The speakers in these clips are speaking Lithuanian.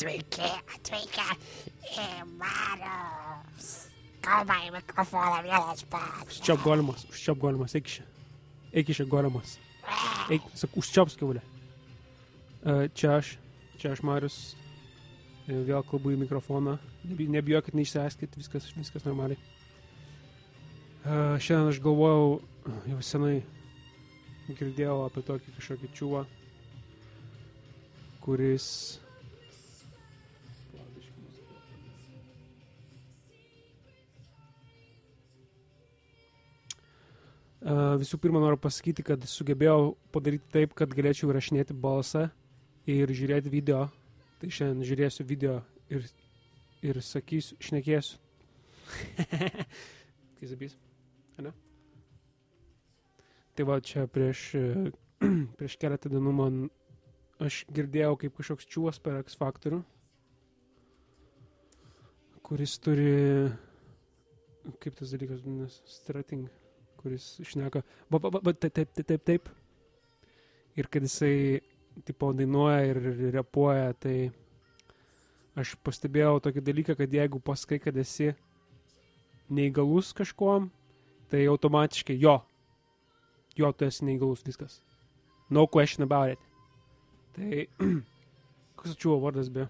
Sveiki, atvykę į mano kalbą į mikrofoną vienas pats. Užčiop golimas, užčiop golimas, eik čia. Eik čia golimas. Eik, sak, užčiop skiaulę. Uh, čia aš, čia aš Marius. E, Vėl kalbu į mikrofoną. Nebi- Nebijokit, neišsiaiskit, viskas, viskas normaliai. Uh, šiandien aš galvojau, jau senai girdėjau apie tokį kažkokį čiūvą, kuris... visų pirma, noriu pasakyti, kad sugebėjau padaryti taip, kad galėčiau įrašinėti balsą ir žiūrėti video. Tai šiandien žiūrėsiu video ir, ir sakysiu, šnekėsiu. Kai zabys, ne? Tai va, čia prieš, e, prieš keletą dienų man aš girdėjau kaip kažkoks čiūvas per X faktorių, kuris turi, kaip tas dalykas, strating kuris šneka, ba, ba, ba, taip, taip, taip, taip. Ir kad jisai, tipo, dainuoja ir repuoja, tai aš pastebėjau tokį dalyką, kad jeigu pasakai, kad esi neįgalus kažkuom, tai automatiškai jo, jo, tu esi neįgalus viskas. No question about it. Tai, koks ačiūvo vardas be?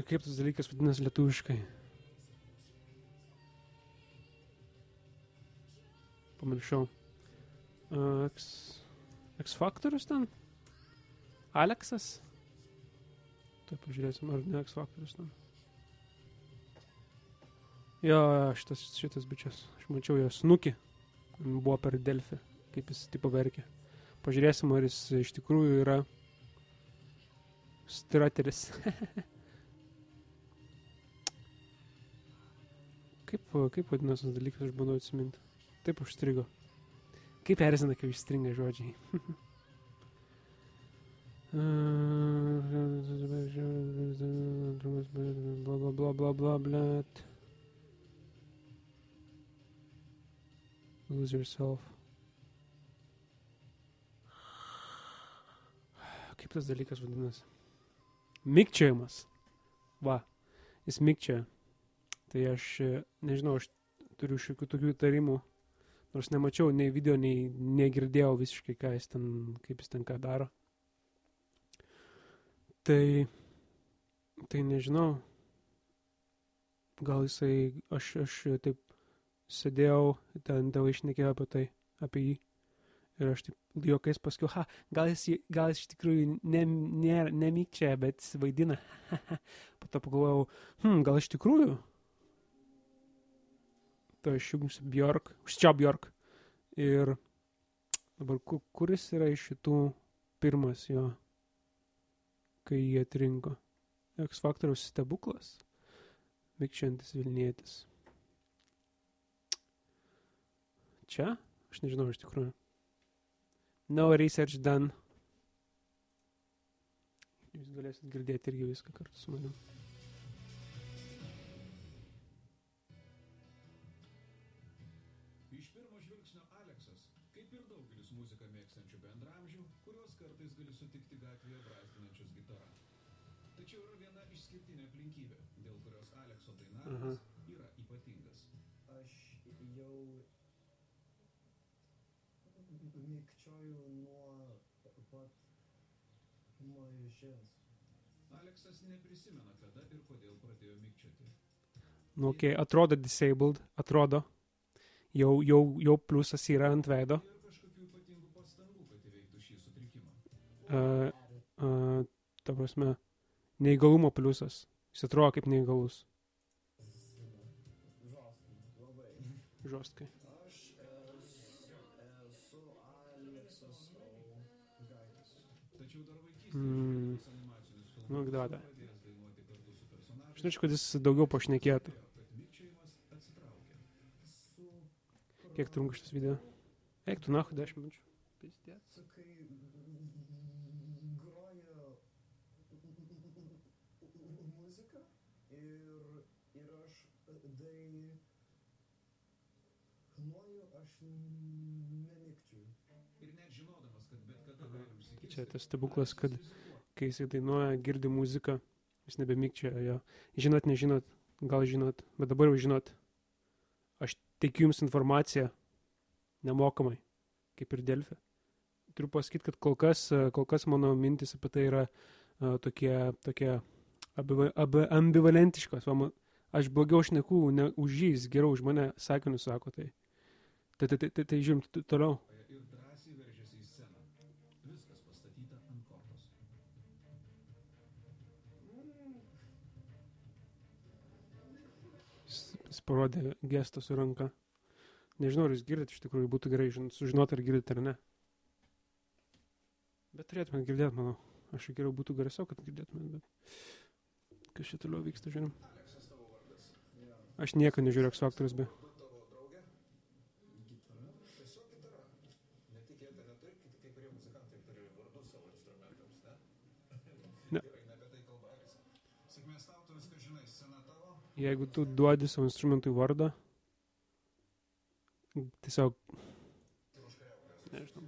Ir kaip tas dalykas vadinasi lietuviškai? Pamiršau. Uh, X, X faktorius ten? Aleksas? Tai pažiūrėsim, ar ne X faktorius ten. Jo, šitas, šitas bičias. Aš mačiau jo snukį. Buvo per Delfį, kaip jis tipo verkė. Pažiūrėsim, ar jis iš tikrųjų yra strateris. kaip, kaip vadinasi dalykas, aš bandau atsiminti. Taip užstrigo. Kaip erzina, kai užstringa žodžiai. bla bla bla bla bla bla. Lose yourself. Kaip tas dalykas vadinasi? Mikčiojimas. Va, jis mikčioja. Tai aš e, nežinau, aš turiu šiokių tokių įtarimų Nors nemačiau nei video, nei negirdėjau visiškai, ką jis ten, kaip jis ten ką daro. Tai, tai nežinau. Gal jisai, aš, aš taip sėdėjau, ten tėvai išnekėjo apie tai, apie jį. Ir aš taip juokais pasakiau, ha, gal jis, gal jis iš tikrųjų ne, ne, nemykčia, bet jis vaidina. po to pagalvojau, hm, gal iš tikrųjų to išjungsiu Bjork, užčia Bjork. Ir dabar ku, kuris yra iš šitų pirmas jo, kai jį atrinko. X faktoriaus stebuklas, Mikčiantis Vilnietis. Čia? Aš nežinau iš tikrųjų. No research done. Jūs galėsit girdėti irgi viską kartu su manim. Gatvėje brazdinančius gitarą. Tačiau yra viena išskirtinė aplinkybė, dėl kurios Alekso dainavimas yra ypatingas. aš jau mikčioju nuo pat mažens. Aleksas neprisimena, kada ir kodėl pradėjo mikčioti. Nu, okay, atrodo disabled, atrodo. Jau, jau, jau pliusas yra ant veido. Ir ta prasme, neįgalumo pliusas. Jis atrodo kaip neįgalus. Žostkai. Mm. Nu, da, da. pradėjęs dainuoti kartu su personažais, Aš norėčiau, kad jis daugiau pašnekėtų. Kiek trunka šitas video? Eik tu nahu 10 minučių. Pizdėt. Su kai groja muzika ir, ir aš dainuoju, aš nemikčiu. Ir net žinodamas, kad bet kada gali užsikirsti, Čia tas stebuklas, kad kai jisai dainuoja, girdi muziką, jis nebemykčia jo. Žinot, nežinot, gal žinot, bet dabar jau žinot. Aš teikiu jums informaciją nemokamai, kaip ir Delfi. Turiu pasakyti, kad kol kas, e, kol kas mano mintis apie tai yra uh, tokie, tokie abiva- abi- ambivalentiškos. Va, ma- Aš blogiau šneku ne už jį, jis geriau už mane sakinius sako. Tai, tai, tai, tai, tai, tai žiūrim toliau. Jis, parodė gestą su ranka. Nežinau, ar jūs girdite, iš tikrųjų būtų gerai žin- sužinoti, ar girdite ar ne. Bet turėtumėt girdėti, manau. Aš geriau būtų garsiau, kad girdėtumėt, bet kas čia toliau vyksta, žiūrim. Aš nieko nežiūriu X faktorius, be. Ne tai. Sėkmės tau, tu viską žinai, scena tavo. Jeigu tu duodi savo instrumentui vardą, tiesiog... Nežinau.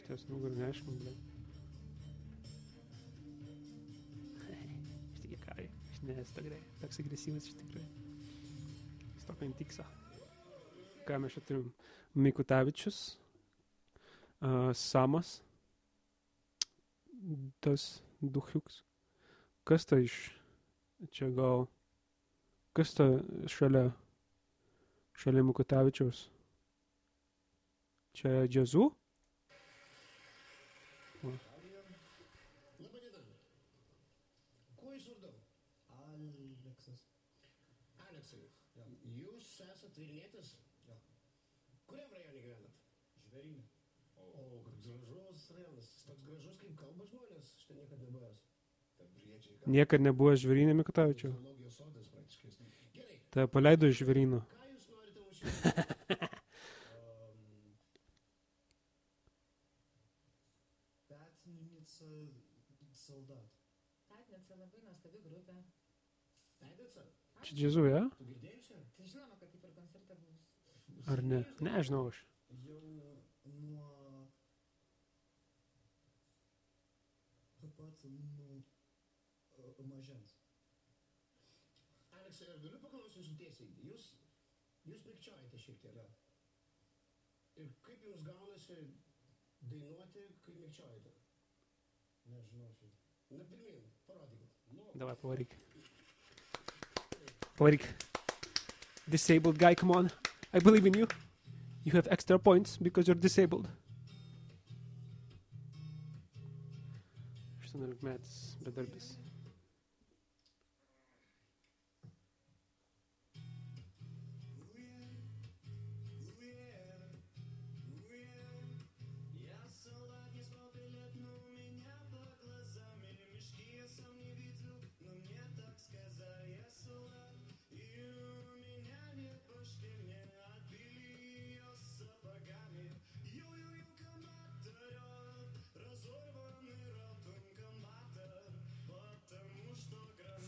Šties nugarų neaišku, ble. Iš tikrųjų, ką, iš nesu tikrai, toks agresyvus iš tikrųjų. Jis tokio intiksa. Ką mes čia turim? Mikutavičius, uh, Samas, tas Duhiuks. Kas ta iš čia gal? Kas ta šalia, šalia Mikutavičiaus? Čia džiazu? Jūs esat Vilnietis? Jo. Kuriam rajone gyvenat? Žvėrynė. O, koks gražus rajonas. Toks gražus, kaip kalba žmonės. Štai niekada nebuvęs. Ta Niekad nebuvo praktiškai. Gerai. Tai paleido iš. Pedica? Čia džiazu, ja? Tai. Ar ne? Nežinau aš. Aleksai, aš galiu paklausti jūsų tiesiai. Jūs, jūs mikčiojate šiek tiek. Jo. Ir kaip jums gaunasi dainuoti, kai mikčiojate? Nežinau šitą. Na, pirmin, parodykit. Давай, поворик. Поворик. Disabled guy, come on. I believe in you. You have extra points because you're disabled. 18 metais bedarbis.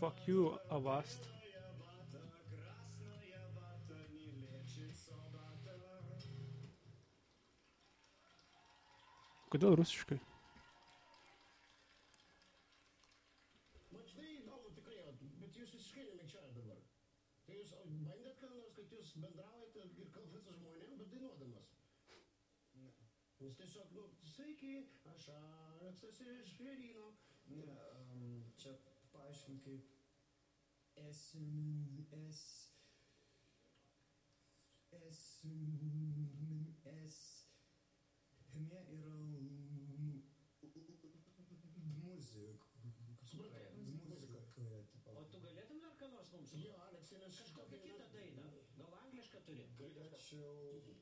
Fuck you, Avast. Куда русочка? Dus het is ook nog zeker, als je het is, Verino. Ja, ik heb paasje aš esim, es, esim, es, esmė yra muzika. Tipo. O tu galėtum dar ką nors mums Jo, Aleksai, nes Kažkokią kitą dainą. Gal anglišką turi? Galėčiau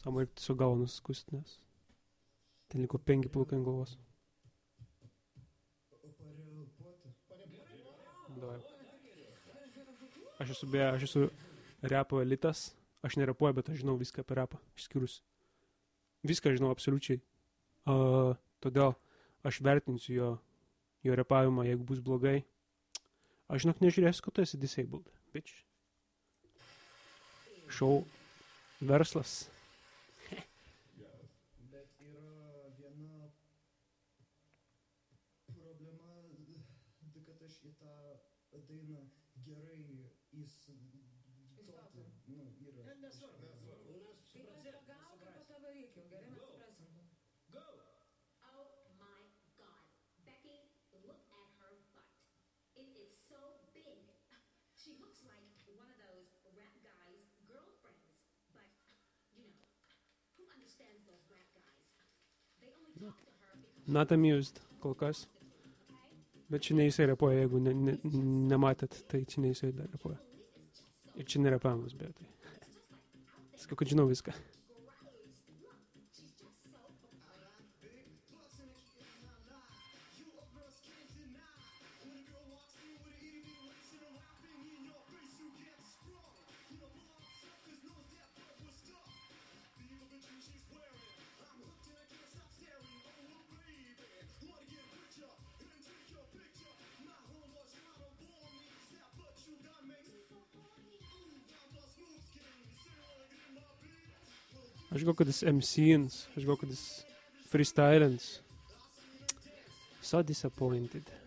Sama ir su galva nusiskust, nes ten liko penki plaukai ant galvos. parepuoti. Davai. Aš esu beje, aš esu repo elitas. Aš nerepuoju, bet aš žinau viską apie repą. Išskyrus. Viską žinau absoliučiai. Uh, todėl aš vertinsiu jo, jo repavimą, jeigu bus blogai. Aš žinok nežiūrėsiu, kad tu esi disabled. Bitch. Šau verslas. Bet yra kad aš į tą dainą gerai įs... Įstautų. Nu, yra. Ne, nesvarbu. Nesvarbu. Mes Tai suprasim. pagauk ir po to varyk jau, gerai mes Go. suprasim. Go! Oh my god. Becky, look at her butt. It is so big. She looks like one of those rap guys' girlfriends. But, you know, who understands those rap guys? They only talk to her because Not amused kol kas. Bet čia ne jisai repuoja, jeigu ne, ne, nematėt, tai čia ne jisai dar repuoja. Ir čia nerepavimas, bet tai. Sakiau, kad žinau viską. Aš galvoju, kad jis MC'ins, aš galvoju, kad jis freestylins. So disappointed.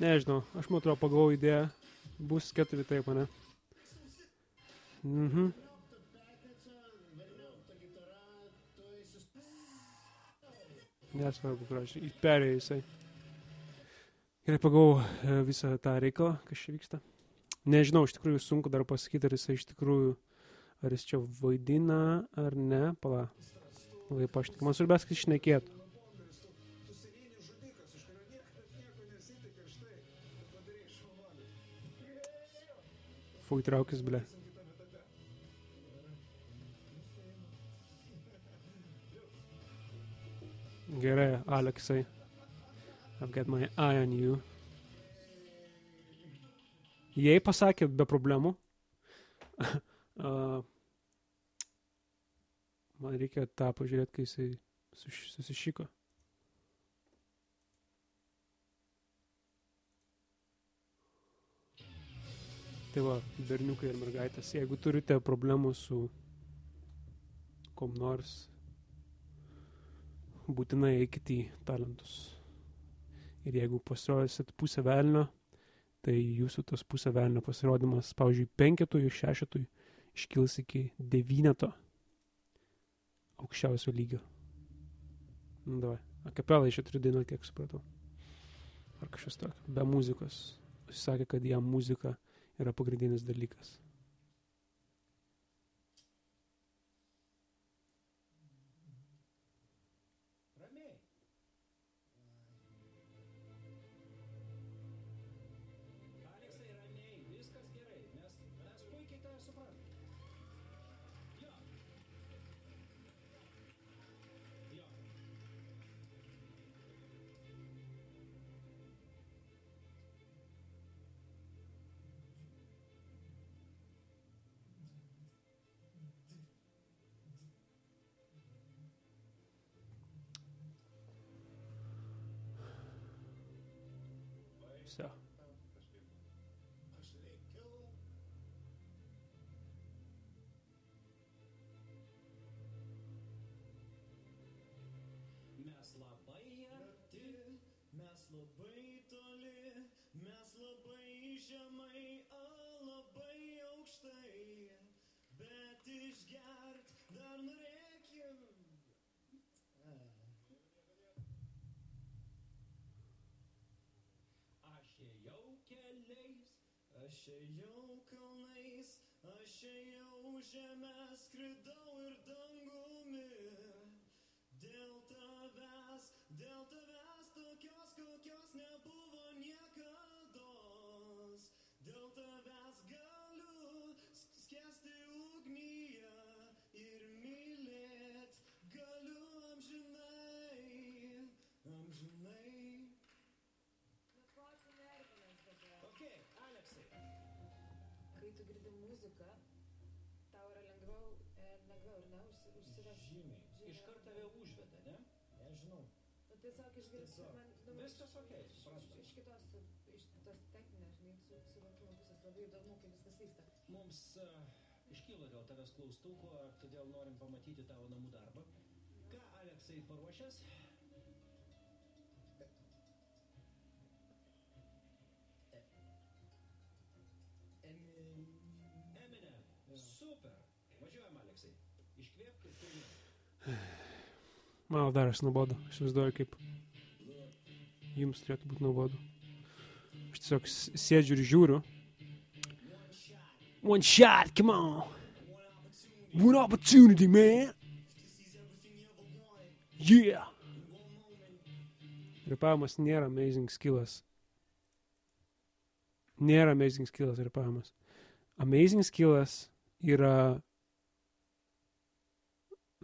Nežinau, aš man atrodo pagalvoju idėją. Bus keturi taip, ne? Mhm. Nesvarbu, gražiai. Įperėjo jisai. Gerai pagalvoju e, visą tą reikalą, kas čia vyksta. Nežinau, iš tikrųjų sunku dar pasakyti, ar jisai iš tikrųjų, ar jis čia vaidina ar ne. Pala. Labai pašnekė. Man svarbiausia, kad Fui traukis, ble. Gerai, Aleksai. I've got my eye on you. Jei pasakė be problemų, uh, man reikia tą pažiūrėti, kai jisai susišyko. Tai va, berniukai ir mergaitės, jeigu turite problemų su kom nors, būtinai eikite į talentus. Ir jeigu pasirodysit pusę velnio, tai jūsų tas pusę velnio pasirodymas, pavyzdžiui, penketui, šešetui iškils iki devyneto aukščiausio lygio. Nu, davai. Akapelą iš čia turiu dainuoti, kiek supratau. Ar kažkas tokio. Be muzikos. Jis sakė, kad jam muzika yra pagrindinis dalykas. Все. Aš lėkiau. Mes labai arti, Mes labai toli, mes labai žemai, o labai aukštai. Bet išgert dar norėkim. Aš ėjau kalnais, aš ėjau žemę, skridau ir dangumi. Dėl tavęs, dėl tavęs tokios, kokios nebuvo niekados. Muziką, tau yra lengviau, e, lengviau ir ne, užsi, užsivesti. Žymiai. Iš karto tave užveda, ne? Nežinau. Nu, tiesiog išgirsti, man, nu, Viskas okei, iš, suprantu. iš kitos, iš tos techninės, žinai, su, suvokimo pusės labai įdomu, kaip viskas vyksta. Mums uh, iškyla dėl tavęs klaustukų, ar todėl norim pamatyti tavo namų darbą. Ką Aleksai paruošęs? Super. Važiuojam, Aleksai. Iškvėpk ir pirmyn. Man daras nuobodu. Aš įsivaizduoju, kaip jums turėtų būti nuobodu. Aš tiesiog sėdžiu ir žiūriu. One shot, come on. One opportunity, man. Yeah. Repavimas nėra amazing skillas. Nėra amazing skillas repavimas. Amazing skillas yra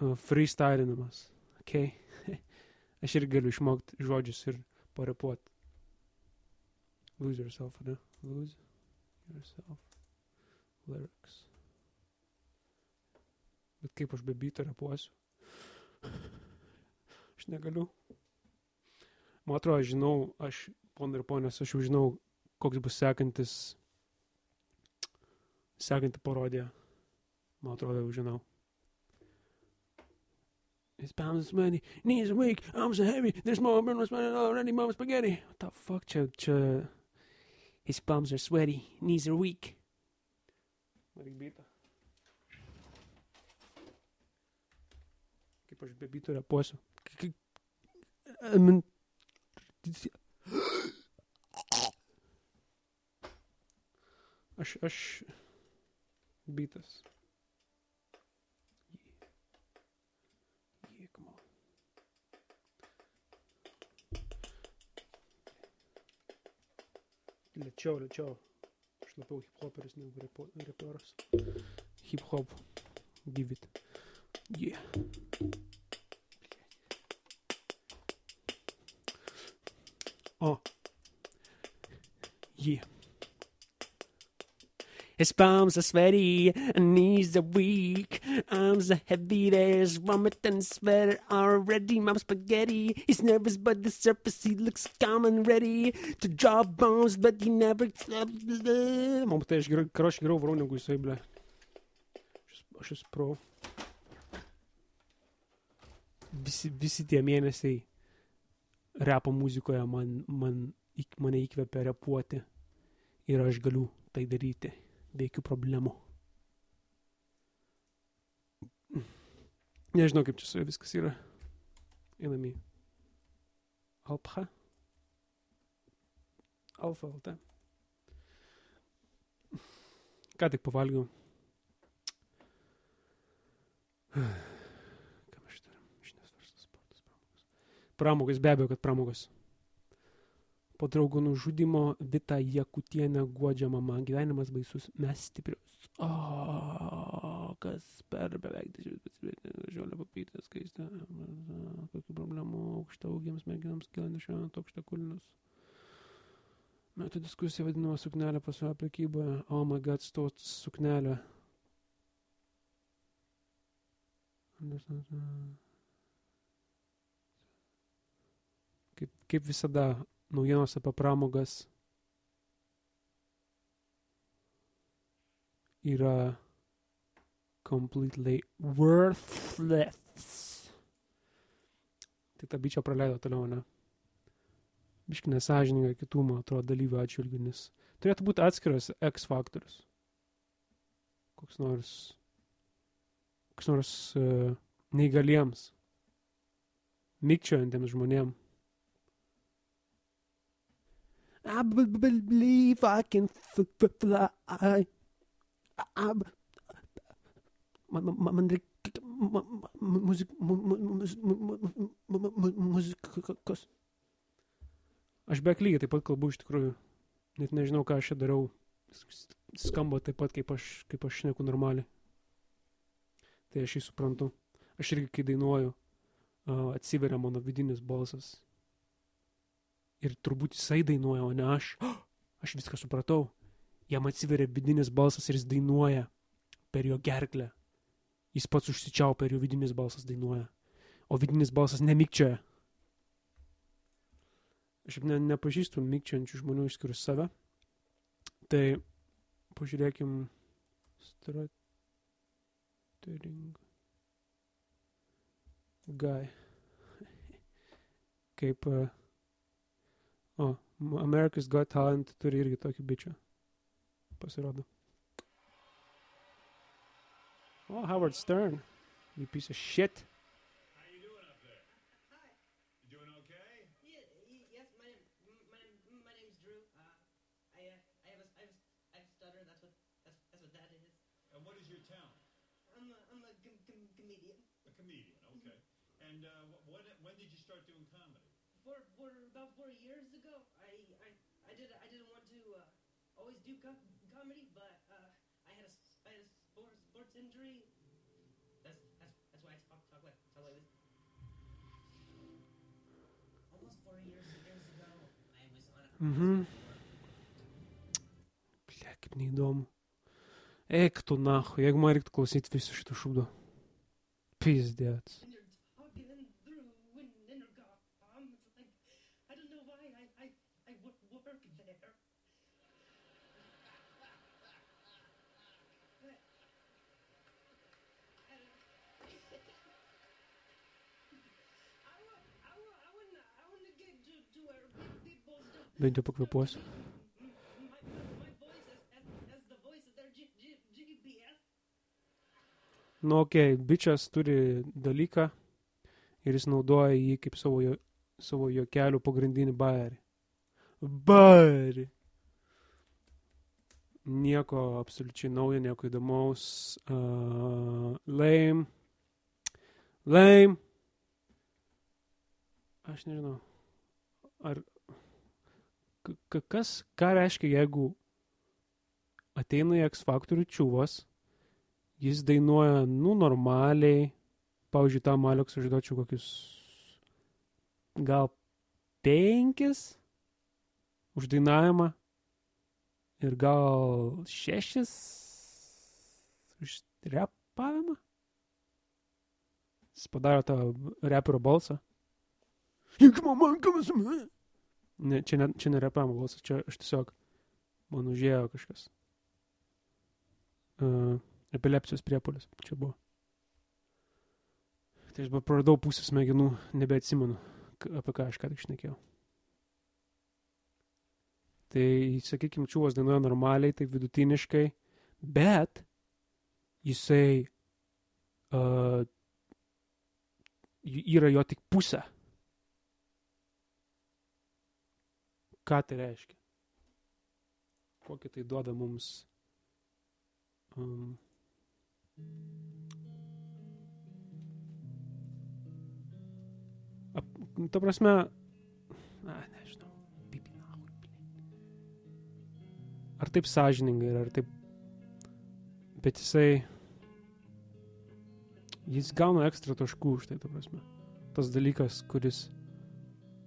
uh, freestylinimas. Okay. Aš irgi galiu išmokti žodžius ir parepuoti. Lose yourself, ne? Lose yourself. Lyrics. Bet kaip aš be byto repuosiu? Aš negaliu. Man atrodo, aš žinau, aš, ponai ir ponės, aš jau žinau, koks bus sekantis, sekanti parodija. Man jau žinau. His palms sweaty, knees are weak, arms are heavy. There's more burn sweaty already, mom spaghetti. What the fuck, čia, čia. His palms are sweaty, knees are weak. Bytą. Kaip aš be bytų repuosiu. Aš, aš bytas. Lėčiau, lėčiau. Aš labiau hip-hoperis negu repo- reperas. Hip-hop. Give it. Yeah. O. Yeah. His palms are sweaty and knees are weak. Arms are heavy, there's vomit and sweat already. Mom spaghetti. He's nervous, but the surface he looks calm and ready to drop bombs, but he never. Aš geriau varau negu jisai, ble. Aš, aš esu pro. Visi, visi tie mėnesiai repo muzikoje man, man, mane įkvėpia repuoti ir aš galiu tai daryti be jokių problemų. Nežinau, kaip čia su juo viskas yra. Einam į Alpha. Alfa LT. Ką tik pavalgiau. Mes čia turim? Žinias, verslas, sportas, pramogos. Pramogos, be abejo, kad pramogos. Po draugo nužudimo Vita Jakutienė guodžia mama. Gyvenimas baisus, mes stiprius. O, kas per beveik dešimtmetį žiolę papytę skaistę. Kokių problemų aukšta augiams merginams kyla nešiojant aukštą kulnius. Metų diskusija vadinama suknelė pasaulio prekyboje. Oh my god, stot suknelė. Kaip, kaip visada, naujienos apie pramogas yra completely worthless. Tai tą bičią praleido toliau, ne? Biški nesažininga kitų, man atrodo, dalyvių atžvilgių, nes turėtų būti atskiras X faktorius. Koks nors, koks nors uh, neįgaliems, mikčiojantiems žmonėms. I b- believe I can f- f- fly. I, I, man, reikia mu- mu- muzik, mu- mu- mu- mu- mu- mu- mu- muzikos. Aš beveik lygiai taip pat kalbu iš tikrųjų. Net nežinau, ką aš čia darau. S- Skamba taip pat, kaip aš, kaip aš šneku normaliai. Tai aš jį suprantu. Aš irgi, kai dainuoju, atsiveria mano vidinis balsas. Ir turbūt jisai dainuoja, o ne aš. Aš viską supratau. jam atsiveria vidinis balsas ir jis dainuoja per jo gerklę. Jis pats užsičiau per jo vidinis balsas dainuoja. O vidinis balsas nemikčioja. Aš ne, nepažįstu mikčiojančių žmonių išskyrus save. Tai pažiūrėkim. Stratering. Guy. Kaip. Uh, o, America's Got Talent turi irgi tokį bičią. Pasirodo. Oh, Howard Stern. You piece of shit. How you doing up there? Hi. You doing okay? Yeah, yes, my name, my name, my name's Drew. Uh, I, uh, I have a, I have a, I have a stutter. That's what, that's, that's what that is. And what is your talent? I'm a, I'm a com- com- comedian. A comedian, okay. And uh, wh- when, when did you start doing comedy? For, for about four years ago, I, I, I did, I didn't want to uh, always do com- comedy, but uh, I had a, I had a sports, sports injury. That's, that's, that's why I talk, talk like, talk like this. Almost four years, years ago, I was on a. Mhm. Bля, kaip neįdomu. Eik tu nahu, jeigu man reiktų klausyti visų šitų šūdo. G, G, GPS. Nu, okay, bičias turi dalyką ir jis naudoja jį kaip savo, jo, savo jokelių pagrindinį bairį. Bairį. Nieko absoliučiai naujo, nieko įdomaus. Uh, lame. Lame. Aš nežinau. Ar. Kas, ką reiškia, jeigu ateina į X faktorių čiūvas, jis dainuoja, nu, normaliai. Pavyzdžiui, tam Aleksui aš duočiau kokius gal penkis už dainavimą ir gal šešis už repavimą. Jis padaro tą reperio balsą. Juk man kamas Ne, čia ne, čia ne repavimo balsas, čia aš tiesiog man užėjo kažkas. Uh, epilepsijos priepolis. Čia buvo. Tai aš praradau pusę smegenų, nebeatsimenu, apie ką aš ką tik šnekėjau. Tai, sakykime, čiūvas dainuoja normaliai, tai vidutiniškai, bet jisai uh, yra jo tik pusė. Ką tai reiškia? Kokį tai duoda mums um, Ap, ta prasme, na, nežinau. Ar taip sąžiningai ar taip. Bet jisai. Jis gauna ekstra taškų už tai, ta prasme. Tas dalykas, kuris.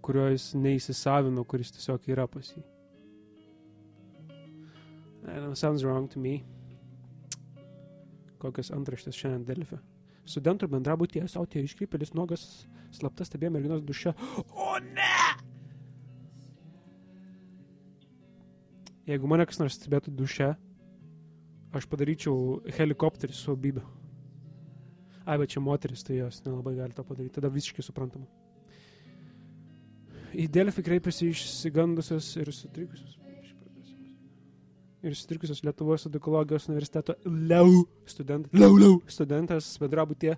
Kurio jis neįsisavino, kuris tiesiog yra pas jį. Know, sounds wrong to me. Kokios antraštės šiandien Delfė. Studentų bendrabutyje siautė iškrypėlis nuogas slapta stebėjo merginos duše. O ne! Jeigu mane kas nors stebėtų duše, aš padaryčiau helikopterį su bybiu. Ai, bet čia moteris, tai jos nelabai gali to padaryti. Tada visiškai suprantama. Į Delfį kreipiasi išsigandusios ir sutrikusios. Ir sutrikusios Lietuvos edukologijos universiteto liau studentas, liau, liau studentas bendrabutė,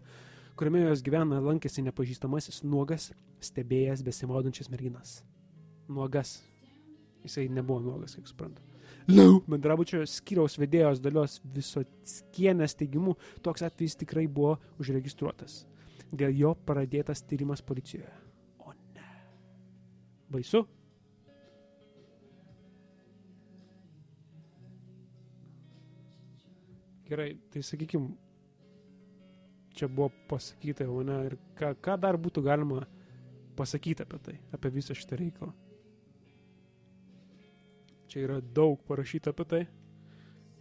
kuriame jos gyvena, lankėsi nepažįstamasis nuogas, stebėjęs besimaudančias merginas. Nuogas. Jisai nebuvo nuogas, kaip suprantu. Liau bendrabučio skyriaus vedėjos dalios viso skienės teigimu, toks atvejis tikrai buvo užregistruotas. Dėl jo pradėtas tyrimas policijoje. Baisu? Gerai, tai sakykim, čia buvo pasakyta jau, ne, ir ką, ką dar būtų galima pasakyti apie tai, apie visą šitą reikalą. Čia yra daug parašyta apie tai.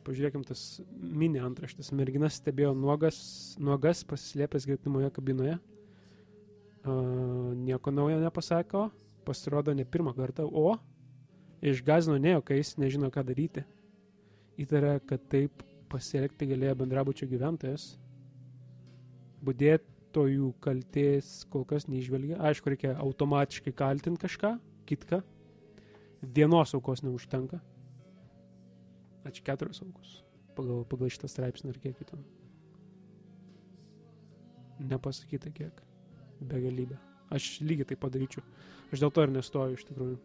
Pažiūrėkim tas mini antraštis. Mergina stebėjo nuogas, nuogas pasislėpęs gretimoje kabinoje. Uh, nieko naujo nepasako, pasirodo ne pirmą kartą, o išgazino ne jokais, nežino ką daryti. Įtarė, kad taip pasielgti galėjo bendrabučio gyventojas. Budėtojų kaltės kol kas neižvelgia. Aišku, reikia automatiškai kaltinti kažką, kitką. Vienos aukos neužtenka. Ačiū keturios aukos. Pagal, pagal šitą straipsnį ar kiek ten. Nepasakyta kiek. Begalybė. Aš lygiai tai padaryčiau. Aš dėl to ir nestoju iš tikrųjų.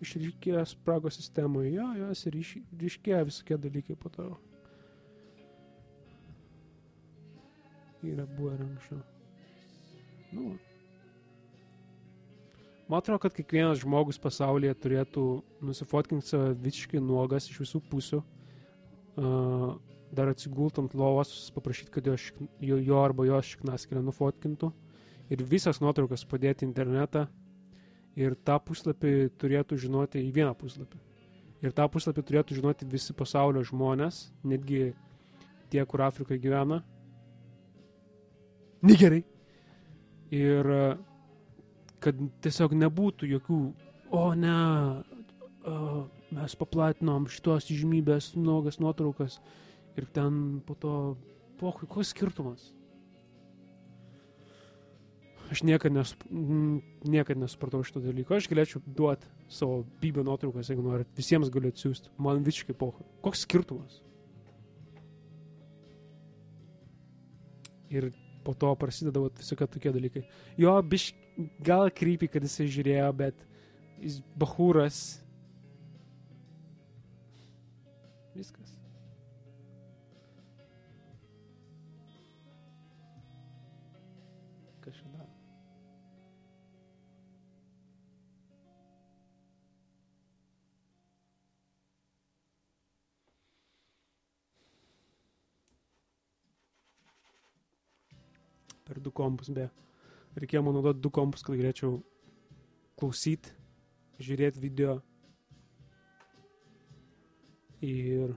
Išryškėjo spragos sistemoje, jo, jos ir iš- ryškėja visokie dalykai po to. Yra buvę ir anksčiau. Nu. Man atrodo, kad kiekvienas žmogus pasaulyje turėtų nusifotkinti save visiškai nuogas iš visų pusių, uh, dar atsigult ant lovos, paprašyti, kad jo, šik, jo, jo arba jos šiknaskėlę nufotkintų ir visas nuotraukas padėti internetą ir tą puslapį turėtų žinoti į vieną puslapį. Ir tą puslapį turėtų žinoti visi pasaulio žmonės, netgi tie, kur Afrikoje gyvena. Nigerai. Ir kad tiesiog nebūtų jokių, o ne, a, mes paplatinom šitos žymybės nuogas nuotraukas ir ten po to, pohui, koks skirtumas? Aš niekad, nes, niekad nesupratau šito dalyko. Aš galėčiau duoti savo bybę nuotraukas, jeigu norit. Visiems galiu atsiųsti. Man visiškai pohui. Koks skirtumas? Ir po to prasideda visokie tokie dalykai. Jo, biš, gal krypį, kad jisai žiūrėjo, bet jis bahūras. Viskas. Per du kompus, be. Reikėjo man naudoti du kompus, kad galėčiau klausyti, žiūrėti video ir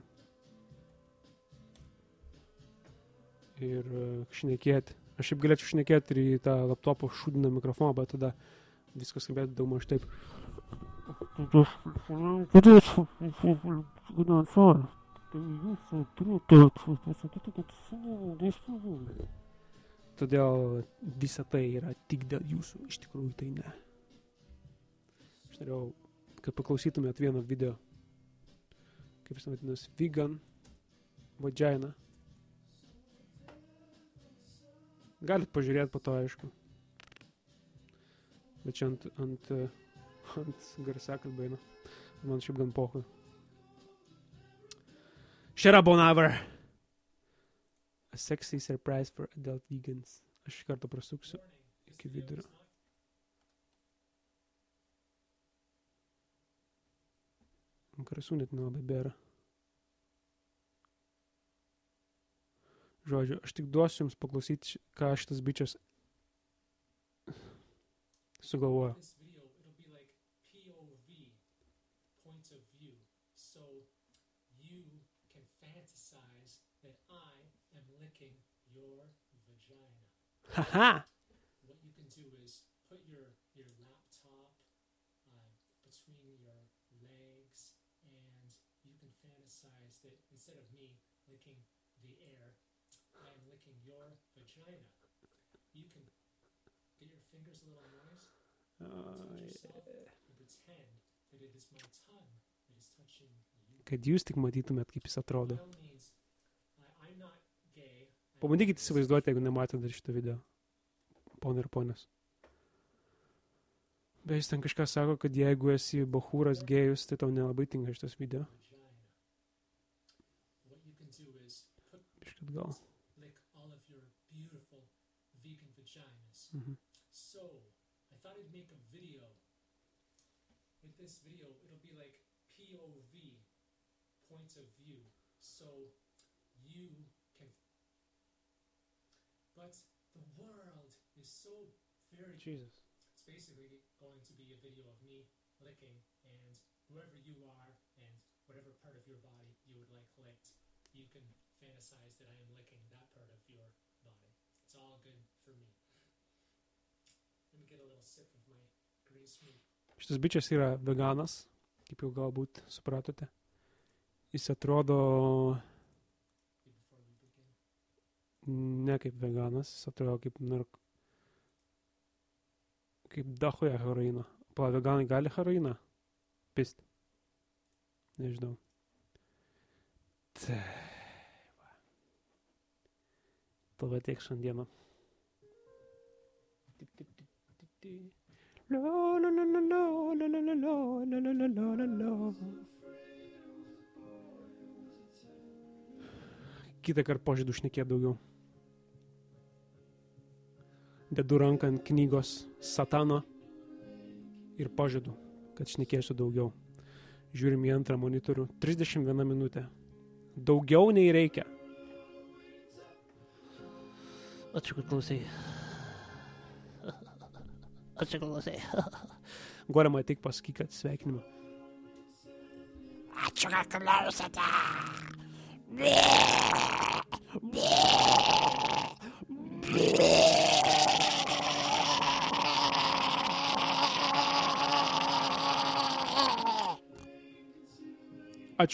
ir e, šnekėti. Aš šiaip galėčiau šnekėti ir į tą laptopo šūdiną mikrofoną, bet tada viskas skambėtų daug maž taip. Todėl visa tai yra tik dėl jūsų, iš tikrųjų tai ne. Aš norėjau, kad paklausytumėt vieną video, kaip jis vadinasi, vegan vagina. Galit pažiūrėti po to, aišku. Bet čia ant, ant, ant garsiakalbio eina. Man šiaip gan pohui. Shut up, Bonaver! A sexy surprise for adult vegans. Aš iš karto prasuksiu iki vidurio. Krasų net nelabai bėra. Žodžiu, aš tik duosiu jums paklausyti, ką šitas bičias sugalvojo. this video, it'll be like POV, point of view. So you can fantasize that I am licking your vagina. Haha! What you can do is put your, your laptop uh, between your legs, and you can fantasize that instead of me licking the air, I am licking your vagina. You can get your fingers a little moist touch yourself and pretend that it is my tongue that is touching you. Kad jūs tik matytumėt, kaip jis atrodo. By all means, I, I'm not gay. I'm Pabandykite įsivaizduoti, jeigu nematėte dar šito video. Pone ir ponės. Bet jis ten kažką sako, kad jeigu esi bahūras gėjus, tai tau nelabai tinka šitas video. Iškart gal. Mhm. This video, it'll be like POV, point of view. So, you. But the world is so very. Jesus. It's basically going to be a video of me licking and whoever you are and whatever part of your body you would like licked, you can fantasize that I am licking that part of your body. It's all good for me. Let me get a little sip of my green smoothie. Šitas bičias yra veganas, kaip jau galbūt supratote. Jis atrodo. Ne kaip veganas, jis atrodo kaip nark... kaip dahoja heroiną. Pala, veganai gali heroiną? Pist. Nežinau. Tai. va. Tiek šiandieną. Tip, tip, tip, tip, tip. Dedu ranką ant knygos Satano ir pažadu, kad šnekėsiu daugiau. Žiūrim į antrą monitorių. 31 minutė. Daugiau nei reikia. Ačiū, kad klausai. Ačiū, kad klausai. Gorama tik pasakyk atsveikinimą. Ačiū, kad klausėte. à